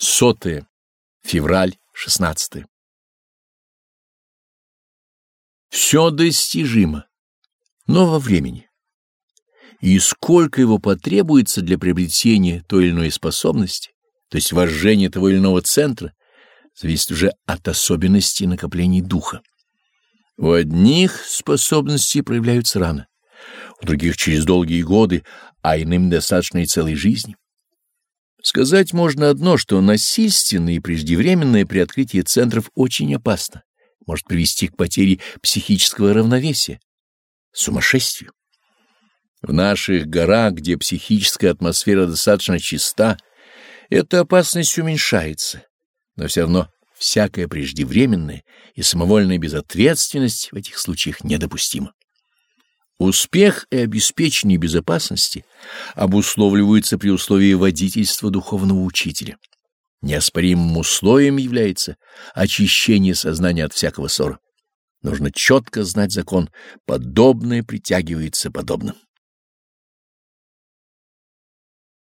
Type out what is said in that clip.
Сотое. Февраль 16. Все достижимо, но во времени. И сколько его потребуется для приобретения той или иной способности, то есть вожжения того или иного центра, зависит уже от особенностей накоплений духа. У одних способности проявляются рано, у других через долгие годы, а иным достаточно и целой жизни. Сказать можно одно, что насильственное и преждевременное приоткрытие центров очень опасно, может привести к потере психического равновесия, сумасшествию. В наших горах, где психическая атмосфера достаточно чиста, эта опасность уменьшается, но все равно всякая преждевременная и самовольная безответственность в этих случаях недопустима. Успех и обеспечение безопасности обусловливаются при условии водительства духовного учителя. Неоспоримым условием является очищение сознания от всякого ссора. Нужно четко знать закон, подобное притягивается подобным.